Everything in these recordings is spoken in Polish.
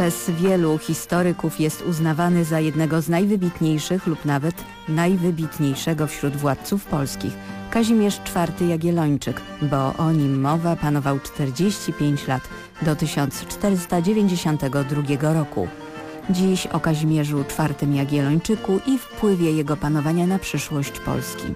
Przez wielu historyków jest uznawany za jednego z najwybitniejszych lub nawet najwybitniejszego wśród władców polskich. Kazimierz IV Jagiellończyk, bo o nim mowa panował 45 lat do 1492 roku. Dziś o Kazimierzu IV Jagiellończyku i wpływie jego panowania na przyszłość Polski.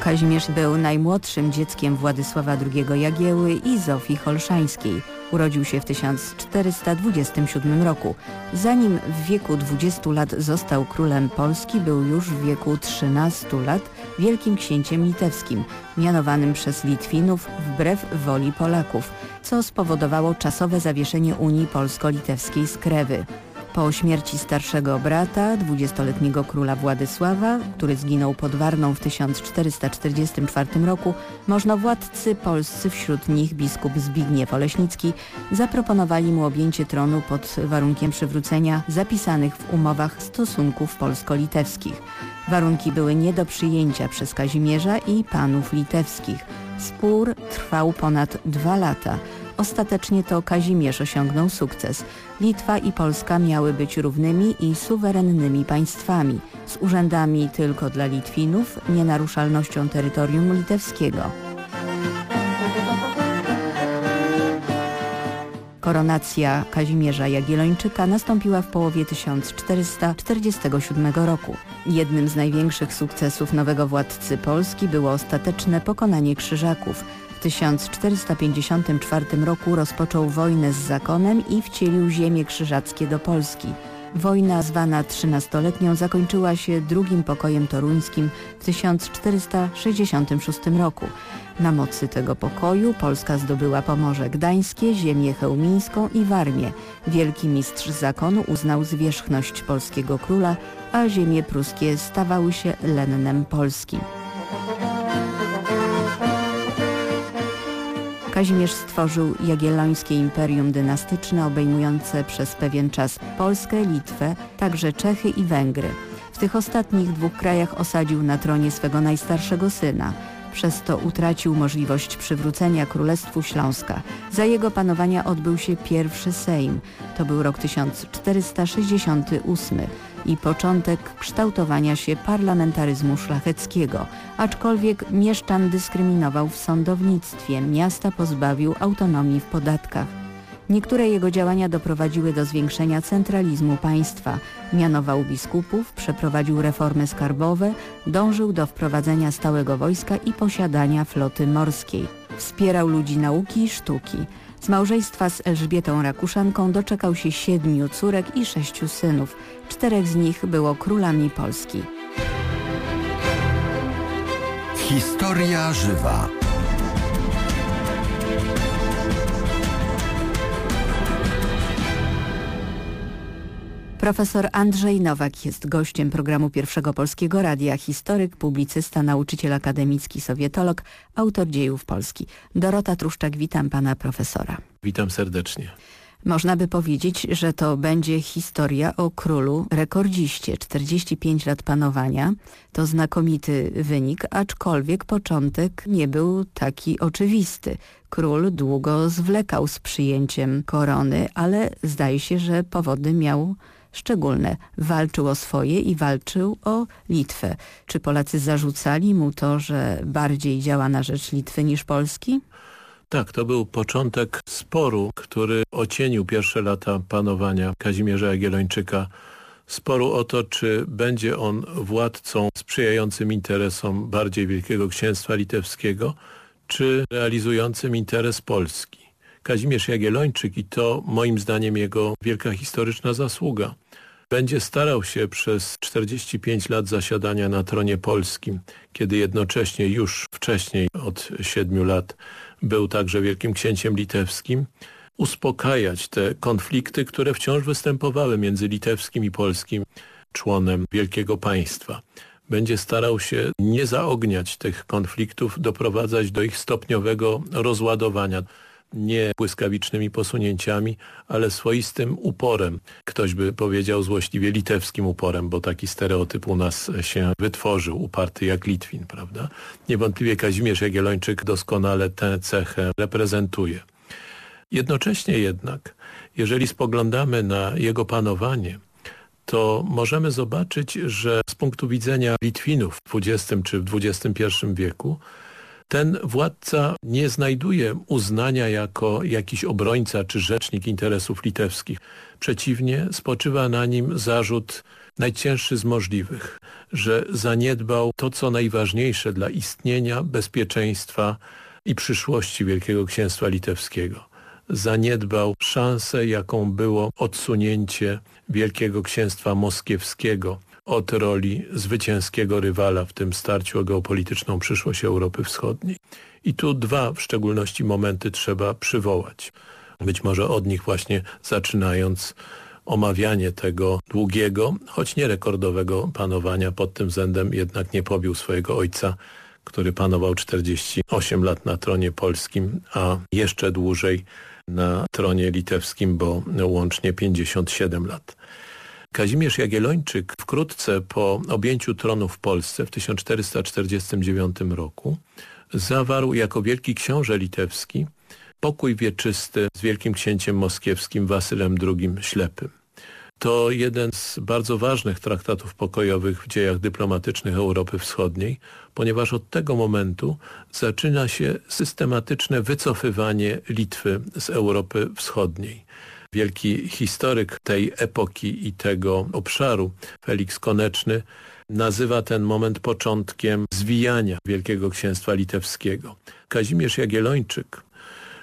Kazimierz był najmłodszym dzieckiem Władysława II Jagieły i Zofii Holszańskiej. Urodził się w 1427 roku. Zanim w wieku 20 lat został królem Polski, był już w wieku 13 lat wielkim księciem litewskim, mianowanym przez Litwinów wbrew woli Polaków, co spowodowało czasowe zawieszenie Unii Polsko-Litewskiej z Krewy. Po śmierci starszego brata, dwudziestoletniego króla Władysława, który zginął pod Warną w 1444 roku, możnowładcy polscy, wśród nich biskup Zbigniew Oleśnicki, zaproponowali mu objęcie tronu pod warunkiem przywrócenia zapisanych w umowach stosunków polsko-litewskich. Warunki były nie do przyjęcia przez Kazimierza i panów litewskich. Spór trwał ponad dwa lata. Ostatecznie to Kazimierz osiągnął sukces. Litwa i Polska miały być równymi i suwerennymi państwami, z urzędami tylko dla Litwinów, nienaruszalnością terytorium litewskiego. Koronacja Kazimierza Jagiellończyka nastąpiła w połowie 1447 roku. Jednym z największych sukcesów nowego władcy Polski było ostateczne pokonanie Krzyżaków – 1454 roku rozpoczął wojnę z zakonem i wcielił ziemie krzyżackie do Polski. Wojna zwana trzynastoletnią zakończyła się drugim pokojem toruńskim w 1466 roku. Na mocy tego pokoju Polska zdobyła Pomorze Gdańskie, ziemię chełmińską i Warmię. Wielki mistrz zakonu uznał zwierzchność polskiego króla, a ziemie pruskie stawały się lennem Polski. Kazimierz stworzył Jagiellońskie Imperium Dynastyczne obejmujące przez pewien czas Polskę, Litwę, także Czechy i Węgry. W tych ostatnich dwóch krajach osadził na tronie swego najstarszego syna. Przez to utracił możliwość przywrócenia Królestwu Śląska. Za jego panowania odbył się pierwszy Sejm. To był rok 1468 i początek kształtowania się parlamentaryzmu szlacheckiego, aczkolwiek mieszczan dyskryminował w sądownictwie, miasta pozbawił autonomii w podatkach. Niektóre jego działania doprowadziły do zwiększenia centralizmu państwa. Mianował biskupów, przeprowadził reformy skarbowe, dążył do wprowadzenia stałego wojska i posiadania floty morskiej. Wspierał ludzi nauki i sztuki. Z małżeństwa z Elżbietą Rakuszanką doczekał się siedmiu córek i sześciu synów. Czterech z nich było królami Polski. Historia żywa. Profesor Andrzej Nowak jest gościem programu Pierwszego Polskiego Radia, historyk, publicysta, nauczyciel akademicki, sowietolog, autor dziejów Polski. Dorota Truszczak, witam pana profesora. Witam serdecznie. Można by powiedzieć, że to będzie historia o królu rekordziście. 45 lat panowania to znakomity wynik, aczkolwiek początek nie był taki oczywisty. Król długo zwlekał z przyjęciem korony, ale zdaje się, że powody miał szczególne. Walczył o swoje i walczył o Litwę. Czy Polacy zarzucali mu to, że bardziej działa na rzecz Litwy niż Polski? Tak, to był początek sporu, który ocienił pierwsze lata panowania Kazimierza Jagiellończyka. Sporu o to, czy będzie on władcą sprzyjającym interesom bardziej Wielkiego Księstwa Litewskiego, czy realizującym interes Polski. Kazimierz Jagiellończyk i to moim zdaniem jego wielka historyczna zasługa będzie starał się przez 45 lat zasiadania na tronie polskim, kiedy jednocześnie już wcześniej od 7 lat był także wielkim księciem litewskim, uspokajać te konflikty, które wciąż występowały między litewskim i polskim członem wielkiego państwa. Będzie starał się nie zaogniać tych konfliktów, doprowadzać do ich stopniowego rozładowania. Nie błyskawicznymi posunięciami, ale swoistym uporem. Ktoś by powiedział złośliwie litewskim uporem, bo taki stereotyp u nas się wytworzył, uparty jak Litwin, prawda? Niewątpliwie Kazimierz Jagiellończyk doskonale tę cechę reprezentuje. Jednocześnie jednak, jeżeli spoglądamy na jego panowanie, to możemy zobaczyć, że z punktu widzenia Litwinów w XX czy w XXI wieku ten władca nie znajduje uznania jako jakiś obrońca czy rzecznik interesów litewskich. Przeciwnie, spoczywa na nim zarzut najcięższy z możliwych, że zaniedbał to, co najważniejsze dla istnienia, bezpieczeństwa i przyszłości Wielkiego Księstwa Litewskiego. Zaniedbał szansę, jaką było odsunięcie Wielkiego Księstwa Moskiewskiego od roli zwycięskiego rywala w tym starciu o geopolityczną przyszłość Europy Wschodniej. I tu dwa w szczególności momenty trzeba przywołać. Być może od nich właśnie zaczynając omawianie tego długiego, choć nie rekordowego panowania pod tym względem jednak nie pobił swojego ojca, który panował 48 lat na tronie polskim, a jeszcze dłużej na tronie litewskim, bo łącznie 57 lat. Kazimierz Jagiellończyk wkrótce po objęciu tronu w Polsce w 1449 roku zawarł jako wielki książę litewski pokój wieczysty z wielkim księciem moskiewskim Wasylem II Ślepym. To jeden z bardzo ważnych traktatów pokojowych w dziejach dyplomatycznych Europy Wschodniej, ponieważ od tego momentu zaczyna się systematyczne wycofywanie Litwy z Europy Wschodniej. Wielki historyk tej epoki i tego obszaru, Felix Koneczny, nazywa ten moment początkiem zwijania Wielkiego Księstwa Litewskiego. Kazimierz Jagiellończyk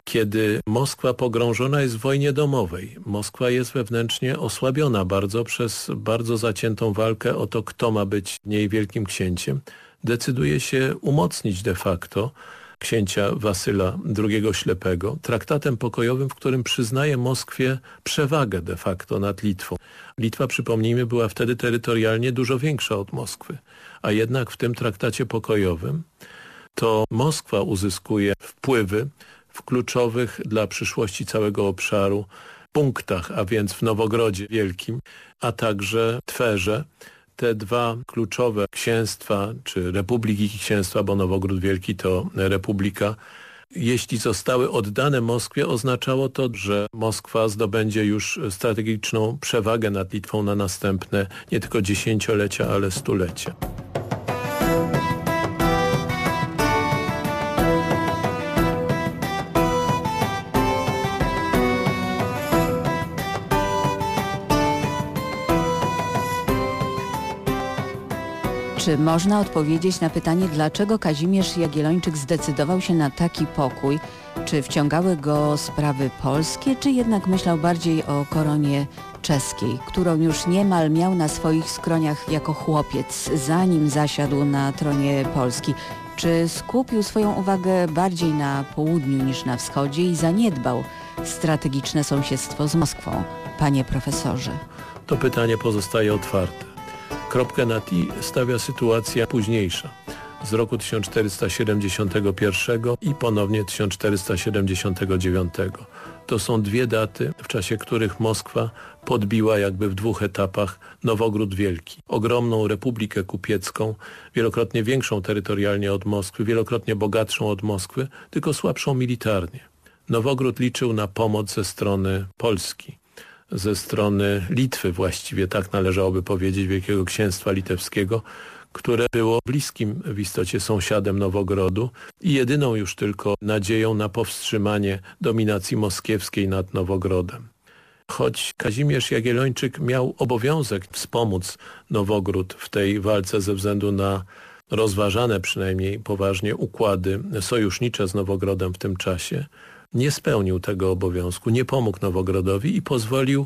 kiedy Moskwa pogrążona jest w wojnie domowej. Moskwa jest wewnętrznie osłabiona bardzo przez bardzo zaciętą walkę o to, kto ma być niej wielkim księciem. Decyduje się umocnić de facto księcia Wasyla II Ślepego traktatem pokojowym, w którym przyznaje Moskwie przewagę de facto nad Litwą. Litwa, przypomnijmy, była wtedy terytorialnie dużo większa od Moskwy, a jednak w tym traktacie pokojowym to Moskwa uzyskuje wpływy w kluczowych dla przyszłości całego obszaru punktach, a więc w Nowogrodzie Wielkim, a także Twerze. Te dwa kluczowe księstwa, czy republiki księstwa, bo Nowogród Wielki to republika, jeśli zostały oddane Moskwie, oznaczało to, że Moskwa zdobędzie już strategiczną przewagę nad Litwą na następne nie tylko dziesięciolecia, ale stulecia. Czy można odpowiedzieć na pytanie, dlaczego Kazimierz Jagiellończyk zdecydował się na taki pokój? Czy wciągały go sprawy polskie, czy jednak myślał bardziej o koronie czeskiej, którą już niemal miał na swoich skroniach jako chłopiec, zanim zasiadł na tronie Polski? Czy skupił swoją uwagę bardziej na południu niż na wschodzie i zaniedbał strategiczne sąsiedztwo z Moskwą? Panie profesorze. To pytanie pozostaje otwarte. Kropkę nad i stawia sytuacja późniejsza z roku 1471 i ponownie 1479. To są dwie daty, w czasie których Moskwa podbiła jakby w dwóch etapach Nowogród Wielki. Ogromną republikę kupiecką, wielokrotnie większą terytorialnie od Moskwy, wielokrotnie bogatszą od Moskwy, tylko słabszą militarnie. Nowogród liczył na pomoc ze strony Polski ze strony Litwy właściwie, tak należałoby powiedzieć, Wielkiego Księstwa Litewskiego, które było bliskim w istocie sąsiadem Nowogrodu i jedyną już tylko nadzieją na powstrzymanie dominacji moskiewskiej nad Nowogrodem. Choć Kazimierz Jagiellończyk miał obowiązek wspomóc Nowogród w tej walce ze względu na rozważane przynajmniej poważnie układy sojusznicze z Nowogrodem w tym czasie, nie spełnił tego obowiązku, nie pomógł Nowogrodowi i pozwolił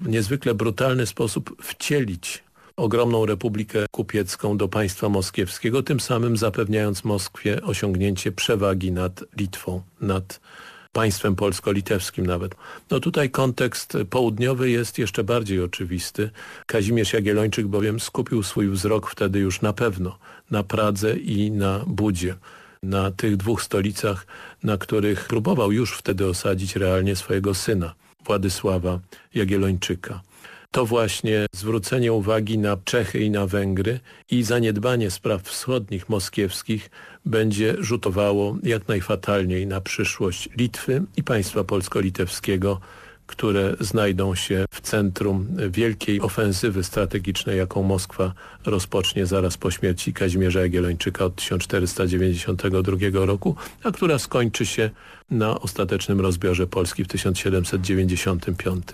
w niezwykle brutalny sposób wcielić ogromną Republikę Kupiecką do państwa moskiewskiego, tym samym zapewniając Moskwie osiągnięcie przewagi nad Litwą, nad państwem polsko-litewskim nawet. No tutaj kontekst południowy jest jeszcze bardziej oczywisty. Kazimierz Jagiellończyk bowiem skupił swój wzrok wtedy już na pewno na Pradze i na Budzie na tych dwóch stolicach, na których próbował już wtedy osadzić realnie swojego syna, Władysława Jagiellończyka. To właśnie zwrócenie uwagi na Czechy i na Węgry i zaniedbanie spraw wschodnich moskiewskich będzie rzutowało jak najfatalniej na przyszłość Litwy i państwa polsko-litewskiego, które znajdą się w centrum wielkiej ofensywy strategicznej, jaką Moskwa rozpocznie zaraz po śmierci Kazimierza Jagiellończyka od 1492 roku, a która skończy się na ostatecznym rozbiorze Polski w 1795.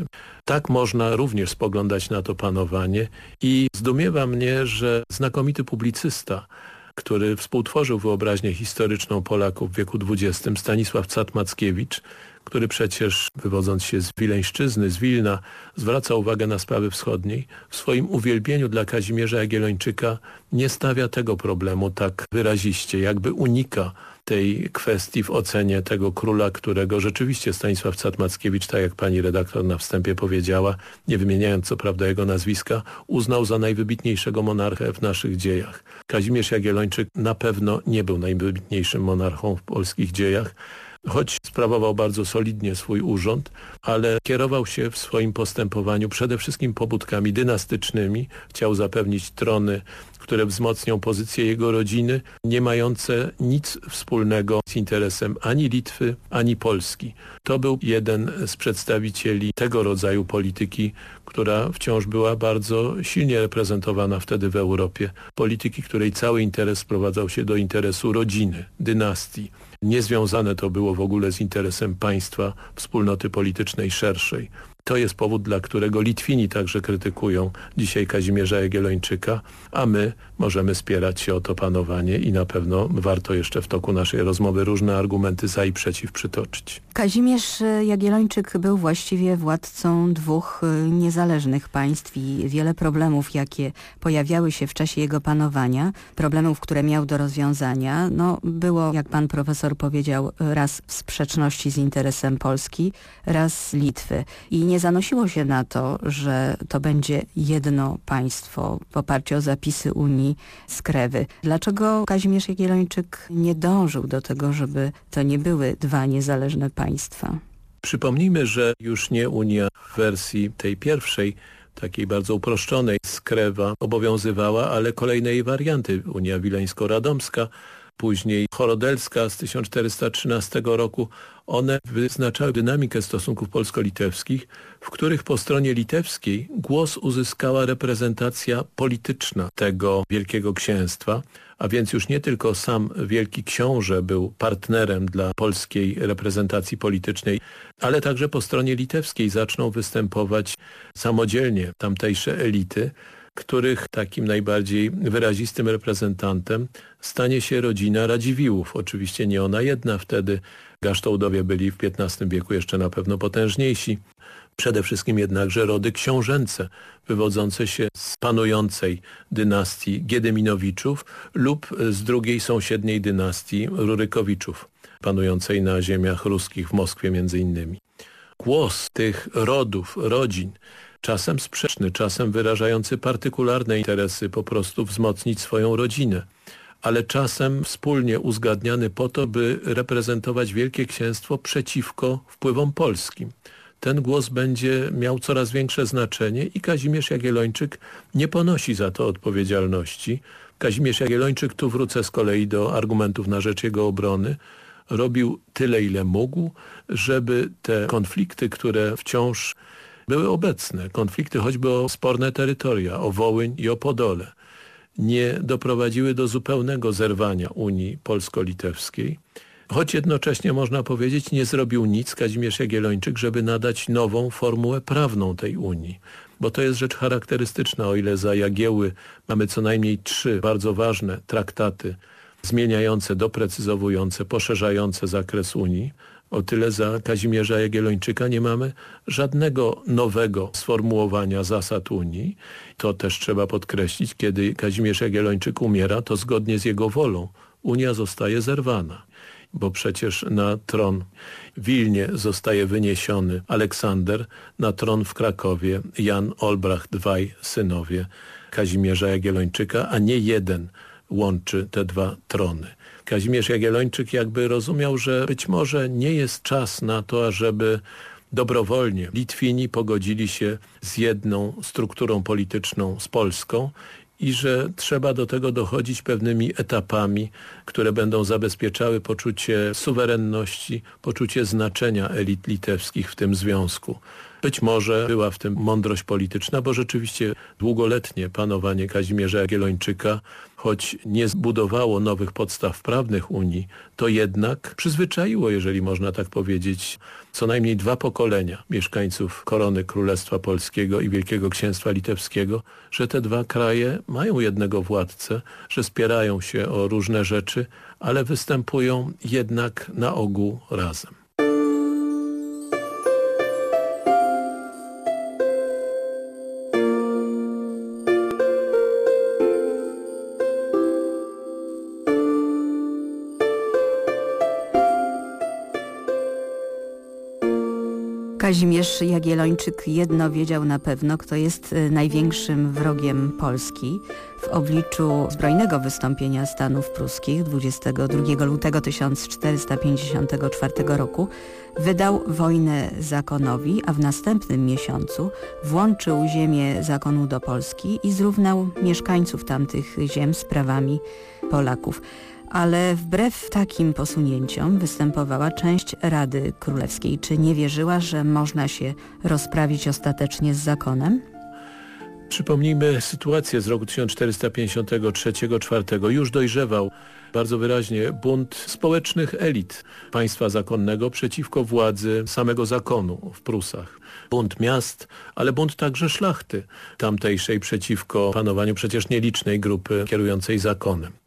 Tak można również spoglądać na to panowanie i zdumiewa mnie, że znakomity publicysta który współtworzył wyobraźnię historyczną Polaków w wieku XX, Stanisław Cat-Mackiewicz, który przecież wywodząc się z Wileńszczyzny, z Wilna, zwraca uwagę na sprawy wschodniej, w swoim uwielbieniu dla Kazimierza Jagiellończyka nie stawia tego problemu tak wyraziście, jakby unika tej kwestii w ocenie tego króla, którego rzeczywiście Stanisław Cat-Mackiewicz, tak jak pani redaktor na wstępie powiedziała, nie wymieniając co prawda jego nazwiska, uznał za najwybitniejszego monarchę w naszych dziejach. Kazimierz Jagiellończyk na pewno nie był najwybitniejszym monarchą w polskich dziejach, choć sprawował bardzo solidnie swój urząd, ale kierował się w swoim postępowaniu przede wszystkim pobudkami dynastycznymi. Chciał zapewnić trony, które wzmocnią pozycję jego rodziny, nie mające nic wspólnego z interesem ani Litwy, ani Polski. To był jeden z przedstawicieli tego rodzaju polityki, która wciąż była bardzo silnie reprezentowana wtedy w Europie. Polityki, której cały interes sprowadzał się do interesu rodziny, dynastii Niezwiązane to było w ogóle z interesem państwa, wspólnoty politycznej szerszej. To jest powód, dla którego Litwini także krytykują dzisiaj Kazimierza Jagiellończyka, a my możemy spierać się o to panowanie i na pewno warto jeszcze w toku naszej rozmowy różne argumenty za i przeciw przytoczyć. Kazimierz Jagiellończyk był właściwie władcą dwóch y, niezależnych państw i wiele problemów, jakie pojawiały się w czasie jego panowania, problemów, które miał do rozwiązania, no było, jak pan profesor powiedział, raz w sprzeczności z interesem Polski, raz Litwy. I nie zanosiło się na to, że to będzie jedno państwo w oparciu o zapisy Unii z Krewy. Dlaczego Kazimierz Jagiellończyk nie dążył do tego, żeby to nie były dwa niezależne państwa? Przypomnijmy, że już nie Unia w wersji tej pierwszej, takiej bardzo uproszczonej z Krewa obowiązywała, ale kolejne jej warianty. Unia Wileńsko-Radomska, później Chorodelska z 1413 roku, one wyznaczały dynamikę stosunków polsko-litewskich, w których po stronie litewskiej głos uzyskała reprezentacja polityczna tego Wielkiego Księstwa, a więc już nie tylko sam Wielki Książę był partnerem dla polskiej reprezentacji politycznej, ale także po stronie litewskiej zaczną występować samodzielnie tamtejsze elity, których takim najbardziej wyrazistym reprezentantem stanie się rodzina Radziwiłłów. Oczywiście nie ona jedna wtedy. Gasztołdowie byli w XV wieku jeszcze na pewno potężniejsi. Przede wszystkim jednakże rody książęce, wywodzące się z panującej dynastii Giedyminowiczów lub z drugiej sąsiedniej dynastii Rurykowiczów, panującej na ziemiach ruskich w Moskwie między innymi. Głos tych rodów, rodzin czasem sprzeczny, czasem wyrażający partykularne interesy, po prostu wzmocnić swoją rodzinę, ale czasem wspólnie uzgadniany po to, by reprezentować Wielkie Księstwo przeciwko wpływom polskim. Ten głos będzie miał coraz większe znaczenie i Kazimierz Jagiellończyk nie ponosi za to odpowiedzialności. Kazimierz Jagiellończyk, tu wrócę z kolei do argumentów na rzecz jego obrony, robił tyle, ile mógł, żeby te konflikty, które wciąż były obecne. Konflikty choćby o sporne terytoria, o Wołyń i o Podole, nie doprowadziły do zupełnego zerwania Unii Polsko-Litewskiej, choć jednocześnie można powiedzieć nie zrobił nic Kazimierz Jagiellończyk, żeby nadać nową formułę prawną tej Unii. Bo to jest rzecz charakterystyczna, o ile za Jagieły mamy co najmniej trzy bardzo ważne traktaty zmieniające, doprecyzowujące, poszerzające zakres Unii, o tyle za Kazimierza Jagiellończyka nie mamy żadnego nowego sformułowania zasad Unii. To też trzeba podkreślić, kiedy Kazimierz Jagiellończyk umiera, to zgodnie z jego wolą Unia zostaje zerwana bo przecież na tron w Wilnie zostaje wyniesiony Aleksander, na tron w Krakowie Jan Olbracht, dwaj synowie Kazimierza Jagiellończyka, a nie jeden łączy te dwa trony. Kazimierz Jagiellończyk jakby rozumiał, że być może nie jest czas na to, ażeby dobrowolnie Litwini pogodzili się z jedną strukturą polityczną z Polską i że trzeba do tego dochodzić pewnymi etapami, które będą zabezpieczały poczucie suwerenności, poczucie znaczenia elit litewskich w tym związku. Być może była w tym mądrość polityczna, bo rzeczywiście długoletnie panowanie Kazimierza Jagiellończyka, choć nie zbudowało nowych podstaw prawnych Unii, to jednak przyzwyczaiło, jeżeli można tak powiedzieć, co najmniej dwa pokolenia mieszkańców korony Królestwa Polskiego i Wielkiego Księstwa Litewskiego, że te dwa kraje mają jednego władcę, że spierają się o różne rzeczy, ale występują jednak na ogół razem. Kazimierz Jagiellończyk jedno wiedział na pewno, kto jest y, największym wrogiem Polski. W obliczu zbrojnego wystąpienia Stanów Pruskich 22 lutego 1454 roku wydał wojnę zakonowi, a w następnym miesiącu włączył ziemię zakonu do Polski i zrównał mieszkańców tamtych ziem z prawami Polaków ale wbrew takim posunięciom występowała część Rady Królewskiej. Czy nie wierzyła, że można się rozprawić ostatecznie z zakonem? Przypomnijmy sytuację z roku 1453-4. Już dojrzewał bardzo wyraźnie bunt społecznych elit państwa zakonnego przeciwko władzy samego zakonu w Prusach. Bunt miast, ale bunt także szlachty tamtejszej przeciwko panowaniu przecież nielicznej grupy kierującej zakonem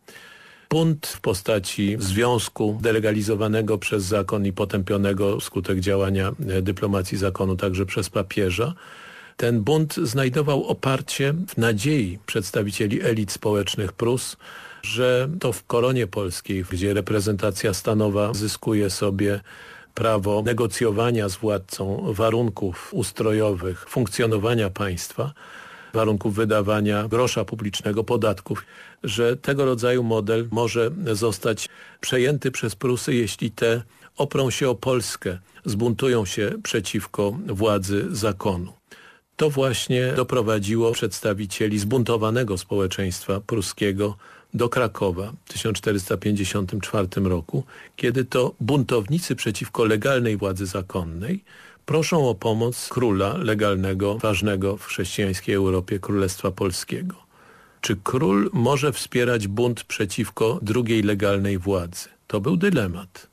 bunt w postaci związku delegalizowanego przez zakon i potępionego wskutek działania e, dyplomacji zakonu także przez papieża. Ten bunt znajdował oparcie w nadziei przedstawicieli elit społecznych Prus, że to w koronie polskiej, gdzie reprezentacja stanowa zyskuje sobie prawo negocjowania z władcą warunków ustrojowych funkcjonowania państwa, warunków wydawania grosza publicznego, podatków, że tego rodzaju model może zostać przejęty przez Prusy, jeśli te oprą się o Polskę, zbuntują się przeciwko władzy zakonu. To właśnie doprowadziło przedstawicieli zbuntowanego społeczeństwa pruskiego do Krakowa w 1454 roku, kiedy to buntownicy przeciwko legalnej władzy zakonnej proszą o pomoc króla legalnego, ważnego w chrześcijańskiej Europie Królestwa Polskiego. Czy król może wspierać bunt przeciwko drugiej legalnej władzy? To był dylemat.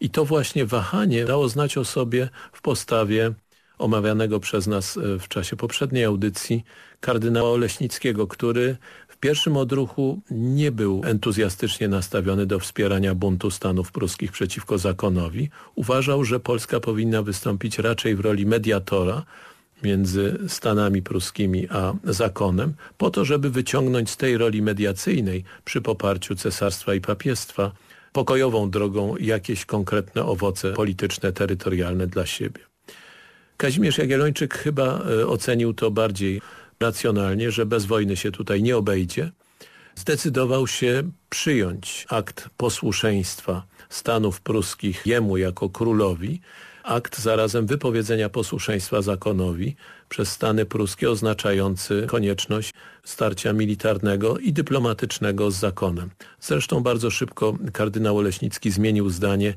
I to właśnie wahanie dało znać o sobie w postawie omawianego przez nas e, w czasie poprzedniej audycji kardynała Oleśnickiego, który pierwszym odruchu nie był entuzjastycznie nastawiony do wspierania buntu Stanów Pruskich przeciwko zakonowi. Uważał, że Polska powinna wystąpić raczej w roli mediatora między Stanami Pruskimi a zakonem, po to, żeby wyciągnąć z tej roli mediacyjnej przy poparciu cesarstwa i papiestwa pokojową drogą jakieś konkretne owoce polityczne, terytorialne dla siebie. Kazimierz Jagiellończyk chyba e, ocenił to bardziej racjonalnie, że bez wojny się tutaj nie obejdzie, zdecydował się przyjąć akt posłuszeństwa Stanów Pruskich jemu jako królowi, akt zarazem wypowiedzenia posłuszeństwa zakonowi przez Stany Pruskie oznaczający konieczność starcia militarnego i dyplomatycznego z zakonem. Zresztą bardzo szybko kardynał Oleśnicki zmienił zdanie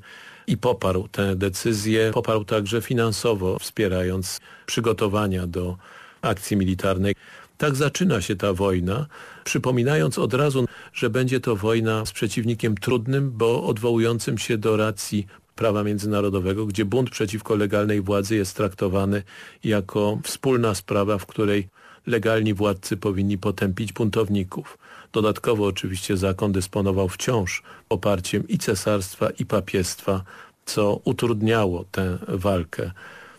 i poparł tę decyzję, poparł także finansowo, wspierając przygotowania do akcji militarnej. Tak zaczyna się ta wojna, przypominając od razu, że będzie to wojna z przeciwnikiem trudnym, bo odwołującym się do racji prawa międzynarodowego, gdzie bunt przeciwko legalnej władzy jest traktowany jako wspólna sprawa, w której legalni władcy powinni potępić buntowników. Dodatkowo oczywiście zakon dysponował wciąż poparciem i cesarstwa i papiestwa, co utrudniało tę walkę.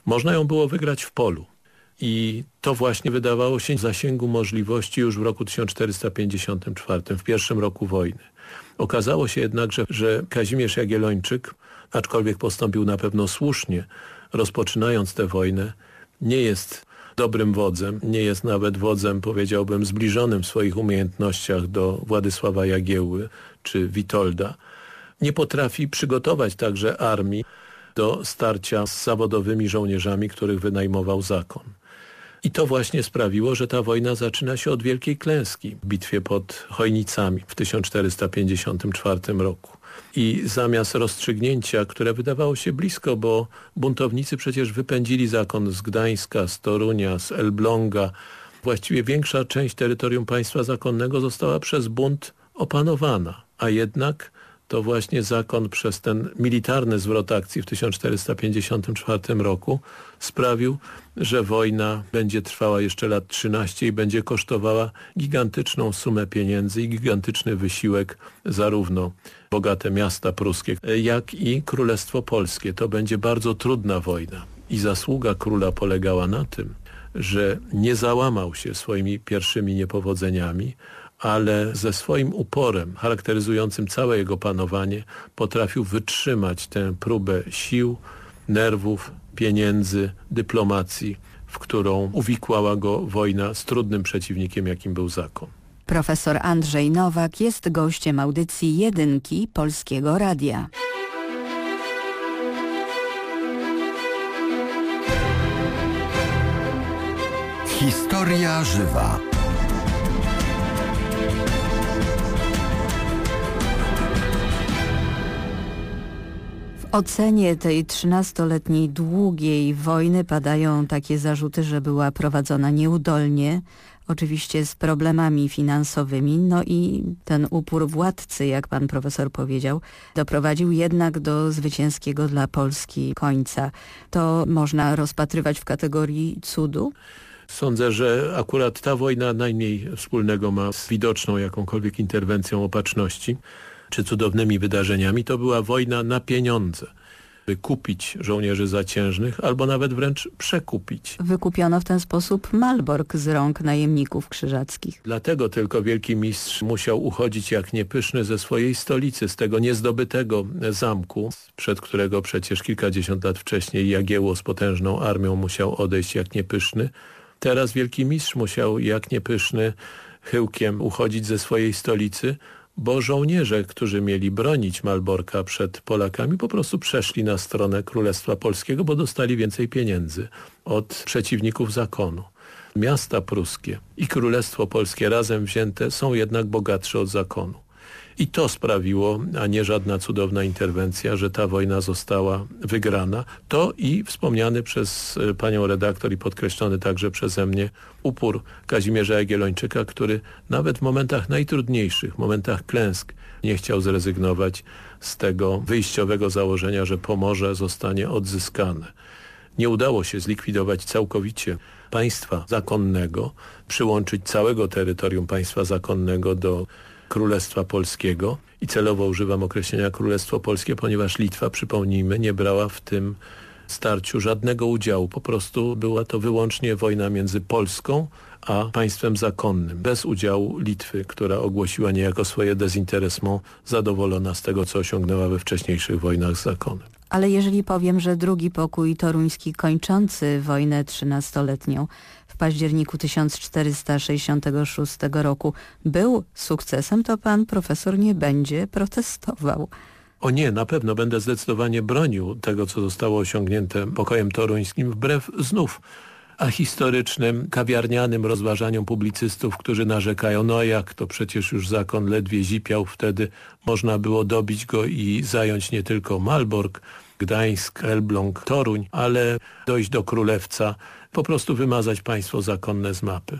Można ją było wygrać w polu. I to właśnie wydawało się w zasięgu możliwości już w roku 1454, w pierwszym roku wojny. Okazało się jednak, że, że Kazimierz Jagiellończyk, aczkolwiek postąpił na pewno słusznie, rozpoczynając tę wojnę, nie jest dobrym wodzem, nie jest nawet wodzem, powiedziałbym, zbliżonym w swoich umiejętnościach do Władysława Jagiełły czy Witolda. Nie potrafi przygotować także armii do starcia z zawodowymi żołnierzami, których wynajmował zakon. I to właśnie sprawiło, że ta wojna zaczyna się od wielkiej klęski w bitwie pod Chojnicami w 1454 roku. I zamiast rozstrzygnięcia, które wydawało się blisko, bo buntownicy przecież wypędzili zakon z Gdańska, z Torunia, z Elbląga, właściwie większa część terytorium państwa zakonnego została przez bunt opanowana, a jednak to właśnie zakon przez ten militarny zwrot akcji w 1454 roku sprawił, że wojna będzie trwała jeszcze lat 13 i będzie kosztowała gigantyczną sumę pieniędzy i gigantyczny wysiłek zarówno bogate miasta pruskie, jak i Królestwo Polskie. To będzie bardzo trudna wojna i zasługa króla polegała na tym, że nie załamał się swoimi pierwszymi niepowodzeniami, ale ze swoim uporem charakteryzującym całe jego panowanie potrafił wytrzymać tę próbę sił, nerwów, pieniędzy, dyplomacji, w którą uwikłała go wojna z trudnym przeciwnikiem, jakim był zakon. Profesor Andrzej Nowak jest gościem audycji Jedynki Polskiego Radia. Historia żywa. Ocenie tej trzynastoletniej długiej wojny padają takie zarzuty, że była prowadzona nieudolnie, oczywiście z problemami finansowymi, no i ten upór władcy, jak pan profesor powiedział, doprowadził jednak do zwycięskiego dla Polski końca. To można rozpatrywać w kategorii cudu? Sądzę, że akurat ta wojna najmniej wspólnego ma z widoczną jakąkolwiek interwencją opatrzności czy cudownymi wydarzeniami, to była wojna na pieniądze by kupić żołnierzy zaciężnych albo nawet wręcz przekupić. Wykupiono w ten sposób Malbork z rąk najemników krzyżackich. Dlatego tylko wielki mistrz musiał uchodzić jak niepyszny ze swojej stolicy, z tego niezdobytego zamku, przed którego przecież kilkadziesiąt lat wcześniej Jagiełło z potężną armią musiał odejść jak niepyszny. Teraz wielki mistrz musiał jak niepyszny chyłkiem uchodzić ze swojej stolicy, bo żołnierze, którzy mieli bronić Malborka przed Polakami, po prostu przeszli na stronę Królestwa Polskiego, bo dostali więcej pieniędzy od przeciwników zakonu. Miasta pruskie i Królestwo Polskie razem wzięte są jednak bogatsze od zakonu. I to sprawiło, a nie żadna cudowna interwencja, że ta wojna została wygrana. To i wspomniany przez e, panią redaktor i podkreślony także przeze mnie upór Kazimierza Jagiellończyka, który nawet w momentach najtrudniejszych, momentach klęsk nie chciał zrezygnować z tego wyjściowego założenia, że Pomorze zostanie odzyskane. Nie udało się zlikwidować całkowicie państwa zakonnego, przyłączyć całego terytorium państwa zakonnego do Królestwa Polskiego i celowo używam określenia Królestwo Polskie, ponieważ Litwa, przypomnijmy, nie brała w tym starciu żadnego udziału. Po prostu była to wyłącznie wojna między Polską a państwem zakonnym, bez udziału Litwy, która ogłosiła niejako swoje dezinteresment zadowolona z tego, co osiągnęła we wcześniejszych wojnach z zakonem. Ale jeżeli powiem, że drugi pokój toruński kończący wojnę trzynastoletnią październiku 1466 roku był sukcesem, to pan profesor nie będzie protestował. O nie, na pewno będę zdecydowanie bronił tego, co zostało osiągnięte pokojem toruńskim, wbrew znów a historycznym, kawiarnianym rozważaniom publicystów, którzy narzekają, no jak to przecież już zakon ledwie zipiał, wtedy można było dobić go i zająć nie tylko Malbork, Gdańsk, Elbląg, Toruń, ale dojść do Królewca, po prostu wymazać państwo zakonne z mapy.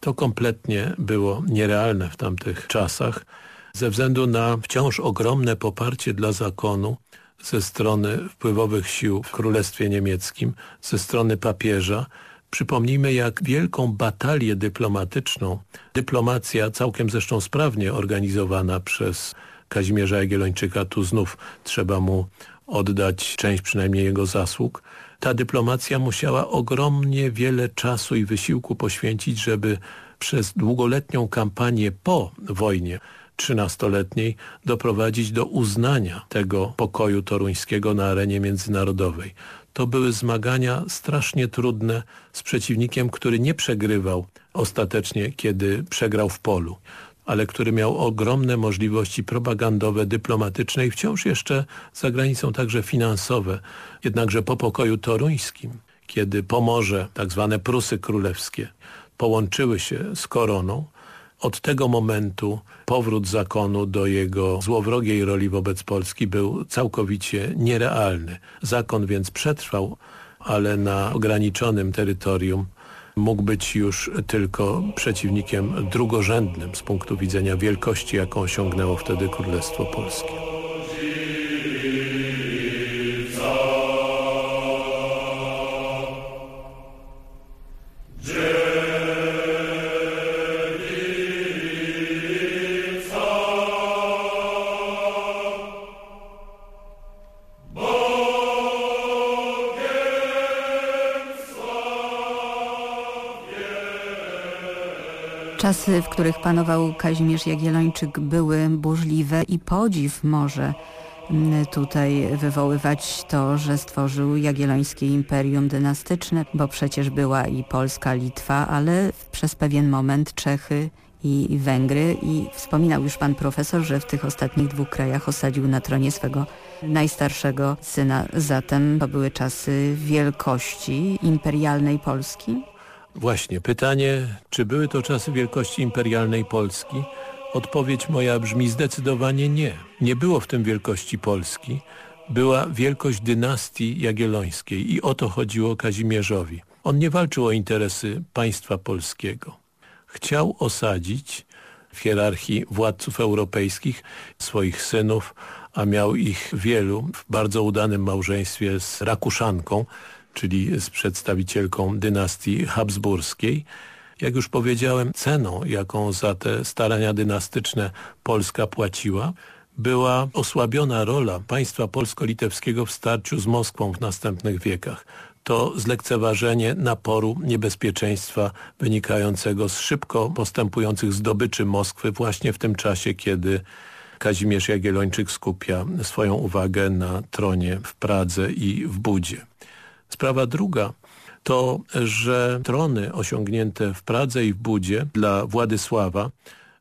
To kompletnie było nierealne w tamtych czasach ze względu na wciąż ogromne poparcie dla zakonu ze strony wpływowych sił w Królestwie Niemieckim, ze strony papieża. Przypomnijmy, jak wielką batalię dyplomatyczną, dyplomacja całkiem zresztą sprawnie organizowana przez Kazimierza Jagiellończyka, tu znów trzeba mu oddać część przynajmniej jego zasług, ta dyplomacja musiała ogromnie wiele czasu i wysiłku poświęcić, żeby przez długoletnią kampanię po wojnie trzynastoletniej doprowadzić do uznania tego pokoju toruńskiego na arenie międzynarodowej. To były zmagania strasznie trudne z przeciwnikiem, który nie przegrywał ostatecznie, kiedy przegrał w polu ale który miał ogromne możliwości propagandowe, dyplomatyczne i wciąż jeszcze za granicą także finansowe. Jednakże po pokoju toruńskim, kiedy Pomorze, tak zwane Prusy Królewskie, połączyły się z koroną, od tego momentu powrót zakonu do jego złowrogiej roli wobec Polski był całkowicie nierealny. Zakon więc przetrwał, ale na ograniczonym terytorium mógł być już tylko przeciwnikiem drugorzędnym z punktu widzenia wielkości, jaką osiągnęło wtedy Królestwo Polskie. Czasy, w których panował Kazimierz Jagiellończyk były burzliwe i podziw może mm, tutaj wywoływać to, że stworzył Jagiellońskie Imperium Dynastyczne, bo przecież była i Polska, Litwa, ale przez pewien moment Czechy i Węgry i wspominał już pan profesor, że w tych ostatnich dwóch krajach osadził na tronie swego najstarszego syna. Zatem to były czasy wielkości imperialnej Polski. Właśnie, pytanie, czy były to czasy wielkości imperialnej Polski? Odpowiedź moja brzmi zdecydowanie nie. Nie było w tym wielkości Polski. Była wielkość dynastii jagiellońskiej i o to chodziło Kazimierzowi. On nie walczył o interesy państwa polskiego. Chciał osadzić w hierarchii władców europejskich swoich synów, a miał ich wielu w bardzo udanym małżeństwie z Rakuszanką, czyli z przedstawicielką dynastii habsburskiej. Jak już powiedziałem, ceną, jaką za te starania dynastyczne Polska płaciła, była osłabiona rola państwa polsko-litewskiego w starciu z Moskwą w następnych wiekach. To zlekceważenie naporu niebezpieczeństwa wynikającego z szybko postępujących zdobyczy Moskwy właśnie w tym czasie, kiedy Kazimierz Jagiellończyk skupia swoją uwagę na tronie w Pradze i w Budzie. Sprawa druga to, że trony osiągnięte w Pradze i w Budzie dla Władysława,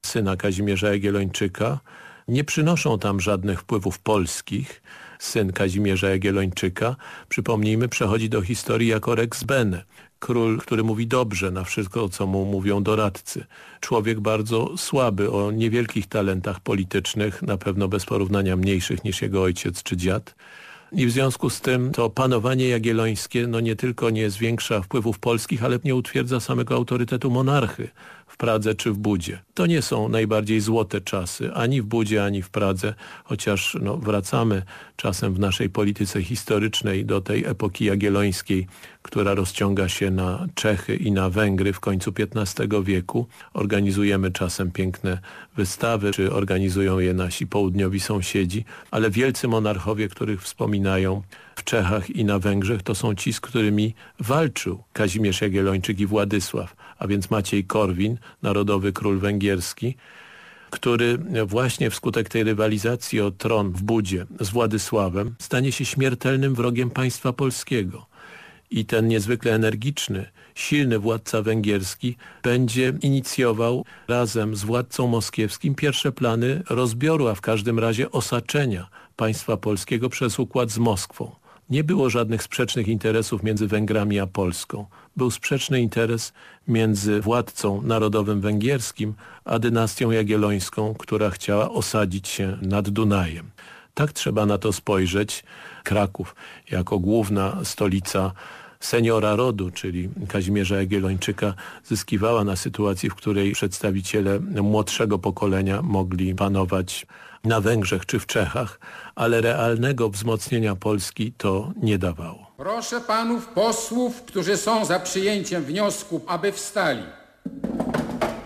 syna Kazimierza Jagiellończyka, nie przynoszą tam żadnych wpływów polskich. Syn Kazimierza Jagiellończyka, przypomnijmy, przechodzi do historii jako Rex Bene, król, który mówi dobrze na wszystko, co mu mówią doradcy. Człowiek bardzo słaby, o niewielkich talentach politycznych, na pewno bez porównania mniejszych niż jego ojciec czy dziad. I w związku z tym to panowanie jagiellońskie no nie tylko nie zwiększa wpływów polskich, ale nie utwierdza samego autorytetu monarchy w Pradze czy w Budzie. To nie są najbardziej złote czasy, ani w Budzie, ani w Pradze, chociaż no, wracamy czasem w naszej polityce historycznej do tej epoki jagiellońskiej, która rozciąga się na Czechy i na Węgry w końcu XV wieku. Organizujemy czasem piękne wystawy, czy organizują je nasi południowi sąsiedzi, ale wielcy monarchowie, których wspominają w Czechach i na Węgrzech, to są ci, z którymi walczył Kazimierz Jagiellończyk i Władysław, a więc Maciej Korwin, narodowy król węgierski, który właśnie wskutek tej rywalizacji o tron w Budzie z Władysławem stanie się śmiertelnym wrogiem państwa polskiego. I ten niezwykle energiczny, silny władca węgierski będzie inicjował razem z władcą moskiewskim pierwsze plany rozbioru, a w każdym razie osaczenia państwa polskiego przez układ z Moskwą. Nie było żadnych sprzecznych interesów między Węgrami a Polską. Był sprzeczny interes między władcą narodowym węgierskim a dynastią jagiellońską, która chciała osadzić się nad Dunajem. Tak trzeba na to spojrzeć. Kraków jako główna stolica seniora rodu, czyli Kazimierza Jagiellończyka, zyskiwała na sytuacji, w której przedstawiciele młodszego pokolenia mogli panować na Węgrzech czy w Czechach, ale realnego wzmocnienia Polski to nie dawało. Proszę panów posłów, którzy są za przyjęciem wniosku, aby wstali.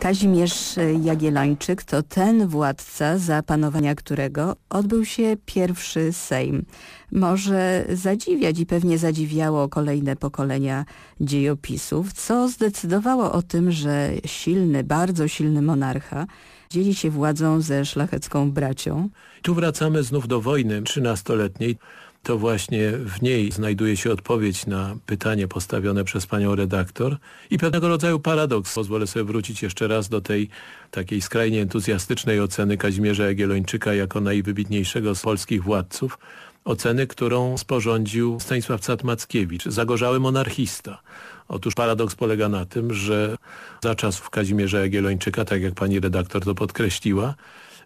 Kazimierz Jagiellończyk to ten władca, za panowania którego odbył się pierwszy Sejm. Może zadziwiać i pewnie zadziwiało kolejne pokolenia dziejopisów, co zdecydowało o tym, że silny, bardzo silny monarcha dzieli się władzą ze szlachecką bracią. Tu wracamy znów do wojny trzynastoletniej to właśnie w niej znajduje się odpowiedź na pytanie postawione przez panią redaktor i pewnego rodzaju paradoks. Pozwolę sobie wrócić jeszcze raz do tej takiej skrajnie entuzjastycznej oceny Kazimierza Jagiellończyka jako najwybitniejszego z polskich władców, oceny, którą sporządził Stanisław Cat-Mackiewicz, zagorzały monarchista. Otóż paradoks polega na tym, że za czasów Kazimierza Jagiellończyka, tak jak pani redaktor to podkreśliła,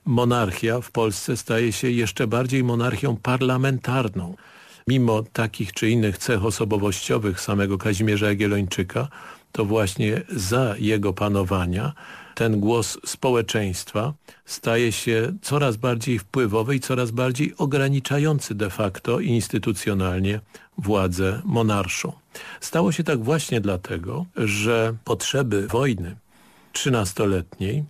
monarchia w Polsce staje się jeszcze bardziej monarchią parlamentarną. Mimo takich czy innych cech osobowościowych samego Kazimierza Jagiellończyka, to właśnie za jego panowania ten głos społeczeństwa staje się coraz bardziej wpływowy i coraz bardziej ograniczający de facto instytucjonalnie władzę monarszą. Stało się tak właśnie dlatego, że potrzeby wojny trzynastoletniej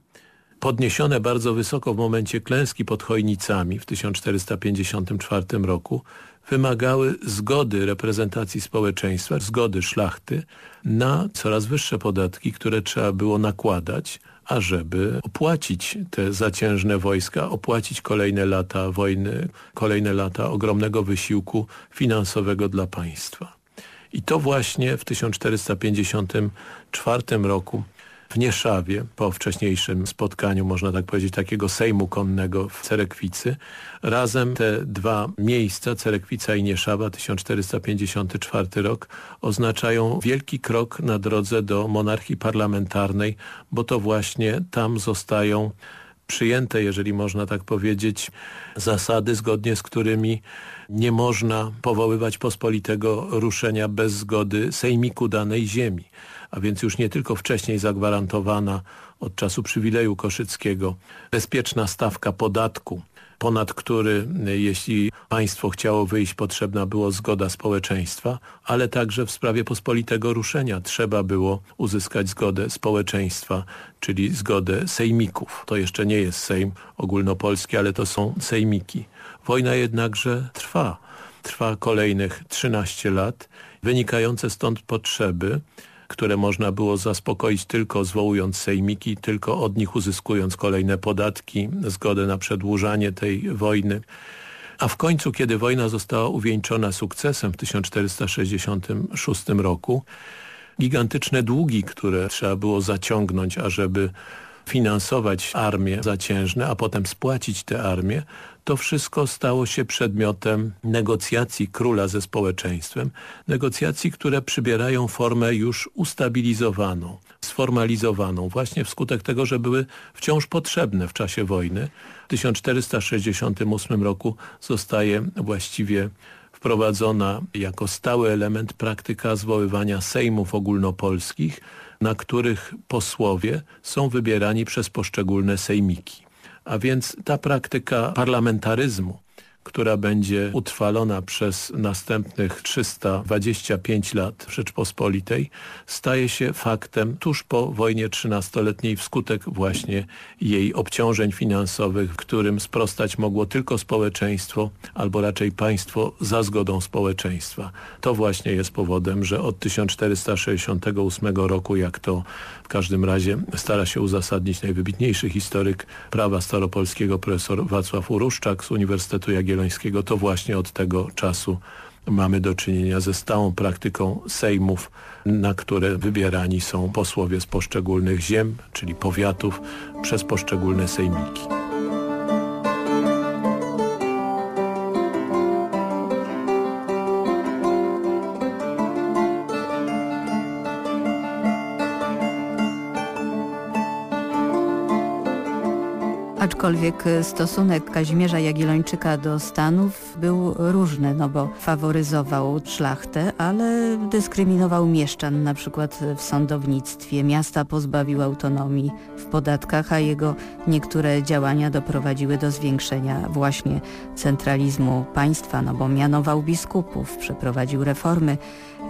podniesione bardzo wysoko w momencie klęski pod Chojnicami w 1454 roku, wymagały zgody reprezentacji społeczeństwa, zgody szlachty na coraz wyższe podatki, które trzeba było nakładać, ażeby opłacić te zaciężne wojska, opłacić kolejne lata wojny, kolejne lata ogromnego wysiłku finansowego dla państwa. I to właśnie w 1454 roku w Nieszawie, po wcześniejszym spotkaniu, można tak powiedzieć, takiego sejmu konnego w Cerekwicy. Razem te dwa miejsca, Cerekwica i Nieszawa, 1454 rok, oznaczają wielki krok na drodze do monarchii parlamentarnej, bo to właśnie tam zostają przyjęte, jeżeli można tak powiedzieć, zasady, zgodnie z którymi nie można powoływać pospolitego ruszenia bez zgody sejmiku danej ziemi a więc już nie tylko wcześniej zagwarantowana od czasu przywileju koszyckiego bezpieczna stawka podatku, ponad który, jeśli państwo chciało wyjść, potrzebna było zgoda społeczeństwa, ale także w sprawie pospolitego ruszenia trzeba było uzyskać zgodę społeczeństwa, czyli zgodę sejmików. To jeszcze nie jest Sejm ogólnopolski, ale to są sejmiki. Wojna jednakże trwa. Trwa kolejnych 13 lat, wynikające stąd potrzeby które można było zaspokoić tylko zwołując sejmiki, tylko od nich uzyskując kolejne podatki, zgodę na przedłużanie tej wojny. A w końcu, kiedy wojna została uwieńczona sukcesem w 1466 roku, gigantyczne długi, które trzeba było zaciągnąć, ażeby finansować armię zaciężne, a potem spłacić tę armię, to wszystko stało się przedmiotem negocjacji króla ze społeczeństwem, negocjacji, które przybierają formę już ustabilizowaną, sformalizowaną, właśnie wskutek tego, że były wciąż potrzebne w czasie wojny. W 1468 roku zostaje właściwie wprowadzona jako stały element praktyka zwoływania sejmów ogólnopolskich, na których posłowie są wybierani przez poszczególne sejmiki. A więc ta praktyka parlamentaryzmu która będzie utrwalona przez następnych 325 lat Rzeczpospolitej, staje się faktem tuż po wojnie trzynastoletniej wskutek właśnie jej obciążeń finansowych, którym sprostać mogło tylko społeczeństwo, albo raczej państwo za zgodą społeczeństwa. To właśnie jest powodem, że od 1468 roku, jak to w każdym razie stara się uzasadnić najwybitniejszy historyk prawa staropolskiego profesor Wacław Uruszczak z Uniwersytetu Jagiellońskiego, to właśnie od tego czasu mamy do czynienia ze stałą praktyką sejmów, na które wybierani są posłowie z poszczególnych ziem, czyli powiatów, przez poszczególne sejmiki. Aczkolwiek stosunek Kazimierza Jagiellończyka do Stanów był różny, no bo faworyzował szlachtę, ale dyskryminował mieszczan, na przykład w sądownictwie. Miasta pozbawił autonomii w podatkach, a jego niektóre działania doprowadziły do zwiększenia właśnie centralizmu państwa, no bo mianował biskupów, przeprowadził reformy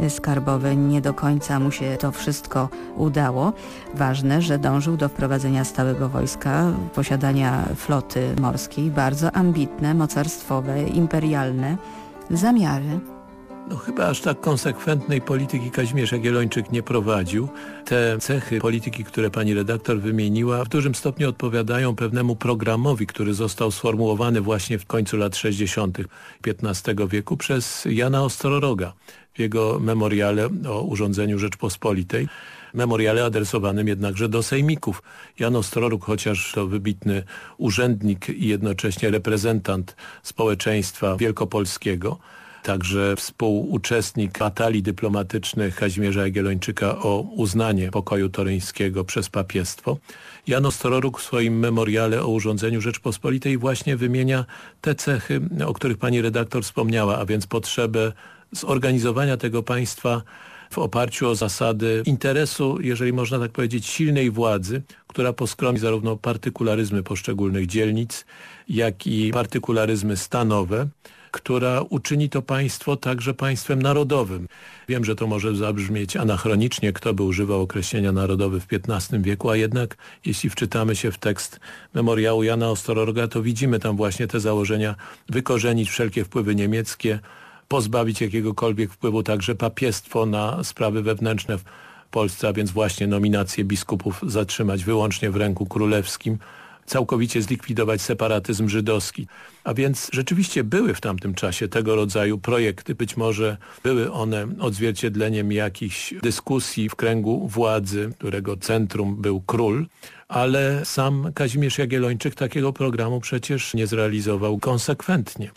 skarbowe. Nie do końca mu się to wszystko udało. Ważne, że dążył do wprowadzenia stałego wojska, posiadania floty morskiej, bardzo ambitne, mocarstwowe, imperialne zamiary. No chyba aż tak konsekwentnej polityki Kazimierz Jagiellończyk nie prowadził. Te cechy polityki, które pani redaktor wymieniła, w dużym stopniu odpowiadają pewnemu programowi, który został sformułowany właśnie w końcu lat 60. XV wieku przez Jana Ostroroga w jego memoriale o urządzeniu Rzeczpospolitej memoriale adresowanym jednakże do sejmików. Jan Ostroruk, chociaż to wybitny urzędnik i jednocześnie reprezentant społeczeństwa wielkopolskiego, także współuczestnik batalii dyplomatycznych Kazimierza Jagiellończyka o uznanie pokoju toryńskiego przez papiestwo. Jan Ostroruk w swoim memoriale o urządzeniu Rzeczpospolitej właśnie wymienia te cechy, o których pani redaktor wspomniała, a więc potrzebę zorganizowania tego państwa w oparciu o zasady interesu, jeżeli można tak powiedzieć, silnej władzy, która poskromi zarówno partykularyzmy poszczególnych dzielnic, jak i partykularyzmy stanowe, która uczyni to państwo także państwem narodowym. Wiem, że to może zabrzmieć anachronicznie, kto by używał określenia narodowy w XV wieku, a jednak jeśli wczytamy się w tekst memoriału Jana Ostroroga, to widzimy tam właśnie te założenia wykorzenić wszelkie wpływy niemieckie, pozbawić jakiegokolwiek wpływu także papiestwo na sprawy wewnętrzne w Polsce, a więc właśnie nominacje biskupów zatrzymać wyłącznie w ręku królewskim, całkowicie zlikwidować separatyzm żydowski. A więc rzeczywiście były w tamtym czasie tego rodzaju projekty. Być może były one odzwierciedleniem jakichś dyskusji w kręgu władzy, którego centrum był król, ale sam Kazimierz Jagiellończyk takiego programu przecież nie zrealizował konsekwentnie.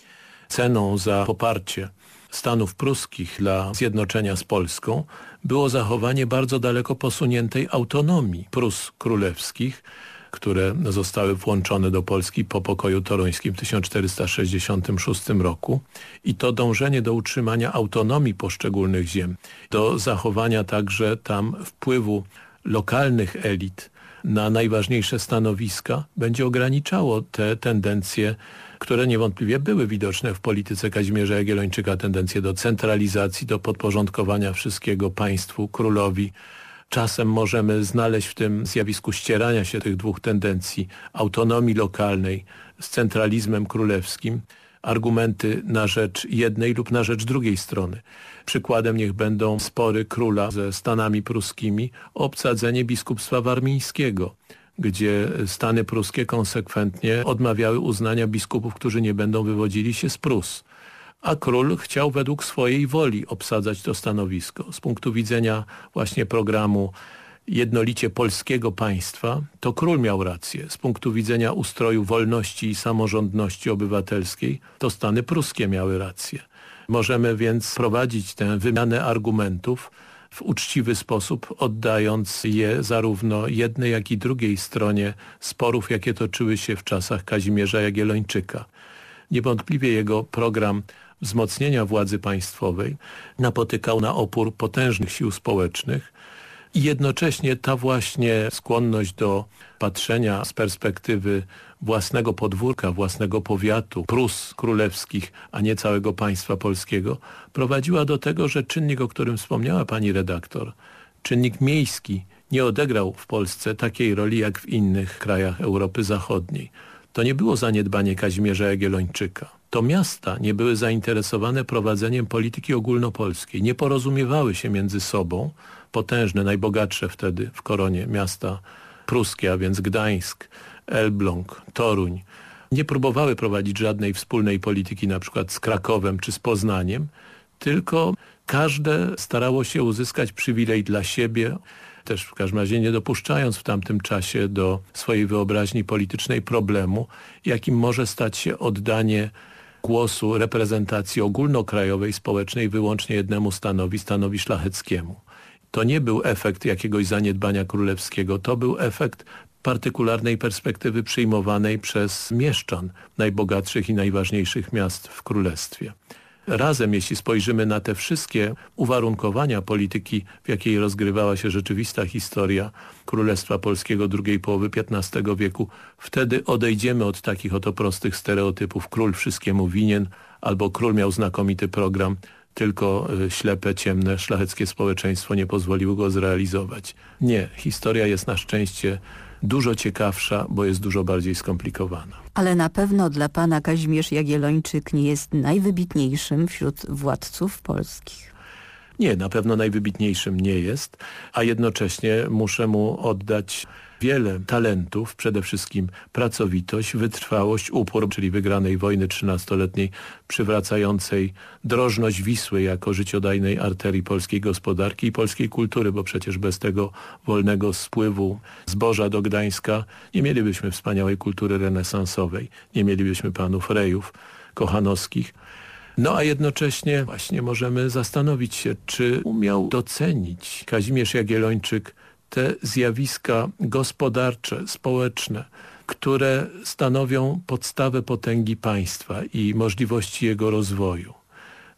Ceną za poparcie Stanów Pruskich dla zjednoczenia z Polską było zachowanie bardzo daleko posuniętej autonomii Prus królewskich, które zostały włączone do Polski po pokoju toruńskim w 1466 roku. I to dążenie do utrzymania autonomii poszczególnych ziem, do zachowania także tam wpływu lokalnych elit na najważniejsze stanowiska będzie ograniczało te tendencje które niewątpliwie były widoczne w polityce Kazimierza Jagiellończyka, tendencje do centralizacji, do podporządkowania wszystkiego państwu, królowi. Czasem możemy znaleźć w tym zjawisku ścierania się tych dwóch tendencji, autonomii lokalnej z centralizmem królewskim, argumenty na rzecz jednej lub na rzecz drugiej strony. Przykładem niech będą spory króla ze Stanami pruskimi o obsadzenie biskupstwa warmińskiego gdzie Stany pruskie konsekwentnie odmawiały uznania biskupów, którzy nie będą wywodzili się z Prus. A król chciał według swojej woli obsadzać to stanowisko. Z punktu widzenia właśnie programu jednolicie polskiego państwa, to król miał rację. Z punktu widzenia ustroju wolności i samorządności obywatelskiej, to Stany pruskie miały rację. Możemy więc prowadzić tę wymianę argumentów, w uczciwy sposób, oddając je zarówno jednej, jak i drugiej stronie sporów, jakie toczyły się w czasach Kazimierza Jagiellończyka. Niewątpliwie jego program wzmocnienia władzy państwowej napotykał na opór potężnych sił społecznych, i jednocześnie ta właśnie skłonność do patrzenia z perspektywy własnego podwórka, własnego powiatu, Prus królewskich, a nie całego państwa polskiego, prowadziła do tego, że czynnik, o którym wspomniała pani redaktor, czynnik miejski nie odegrał w Polsce takiej roli jak w innych krajach Europy Zachodniej. To nie było zaniedbanie Kazimierza Jagiellończyka. To miasta nie były zainteresowane prowadzeniem polityki ogólnopolskiej, nie porozumiewały się między sobą, potężne, najbogatsze wtedy w koronie miasta pruskie, a więc Gdańsk, Elbląg, Toruń, nie próbowały prowadzić żadnej wspólnej polityki na przykład z Krakowem czy z Poznaniem, tylko każde starało się uzyskać przywilej dla siebie, też w każdym razie nie dopuszczając w tamtym czasie do swojej wyobraźni politycznej problemu, jakim może stać się oddanie głosu reprezentacji ogólnokrajowej, społecznej wyłącznie jednemu stanowi, stanowi szlacheckiemu. To nie był efekt jakiegoś zaniedbania królewskiego, to był efekt partykularnej perspektywy przyjmowanej przez mieszczan najbogatszych i najważniejszych miast w królestwie. Razem, jeśli spojrzymy na te wszystkie uwarunkowania polityki, w jakiej rozgrywała się rzeczywista historia Królestwa Polskiego drugiej połowy XV wieku, wtedy odejdziemy od takich oto prostych stereotypów. Król wszystkiemu winien albo król miał znakomity program, tylko e, ślepe, ciemne, szlacheckie społeczeństwo nie pozwoliło go zrealizować. Nie, historia jest na szczęście dużo ciekawsza, bo jest dużo bardziej skomplikowana. Ale na pewno dla pana Kazimierz Jagiellończyk nie jest najwybitniejszym wśród władców polskich. Nie, na pewno najwybitniejszym nie jest, a jednocześnie muszę mu oddać wiele talentów, przede wszystkim pracowitość, wytrwałość, upór, czyli wygranej wojny trzynastoletniej, przywracającej drożność Wisły jako życiodajnej arterii polskiej gospodarki i polskiej kultury, bo przecież bez tego wolnego spływu zboża do Gdańska nie mielibyśmy wspaniałej kultury renesansowej, nie mielibyśmy panów Rejów, Kochanowskich, no a jednocześnie właśnie możemy zastanowić się, czy umiał docenić Kazimierz Jagiellończyk te zjawiska gospodarcze, społeczne, które stanowią podstawę potęgi państwa i możliwości jego rozwoju.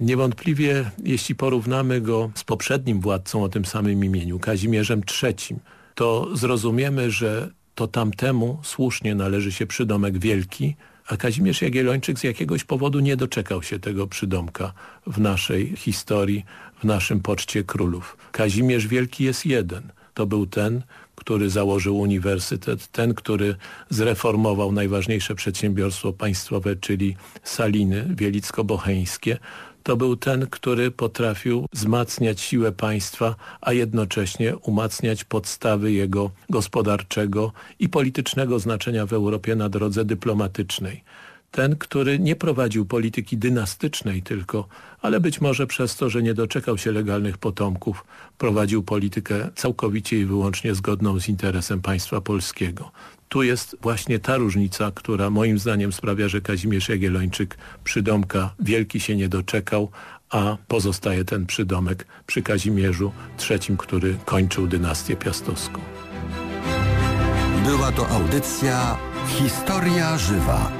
Niewątpliwie, jeśli porównamy go z poprzednim władcą o tym samym imieniu, Kazimierzem III, to zrozumiemy, że to tamtemu słusznie należy się przydomek wielki, a Kazimierz Jagiellończyk z jakiegoś powodu nie doczekał się tego przydomka w naszej historii, w naszym poczcie królów. Kazimierz Wielki jest jeden – to był ten, który założył uniwersytet, ten, który zreformował najważniejsze przedsiębiorstwo państwowe, czyli Saliny Wielicko-Bocheńskie. To był ten, który potrafił wzmacniać siłę państwa, a jednocześnie umacniać podstawy jego gospodarczego i politycznego znaczenia w Europie na drodze dyplomatycznej ten, który nie prowadził polityki dynastycznej tylko, ale być może przez to, że nie doczekał się legalnych potomków, prowadził politykę całkowicie i wyłącznie zgodną z interesem państwa polskiego. Tu jest właśnie ta różnica, która moim zdaniem sprawia, że Kazimierz Jagiellończyk przydomka wielki się nie doczekał, a pozostaje ten przydomek przy Kazimierzu III, który kończył dynastię piastowską. Była to audycja Historia Żywa.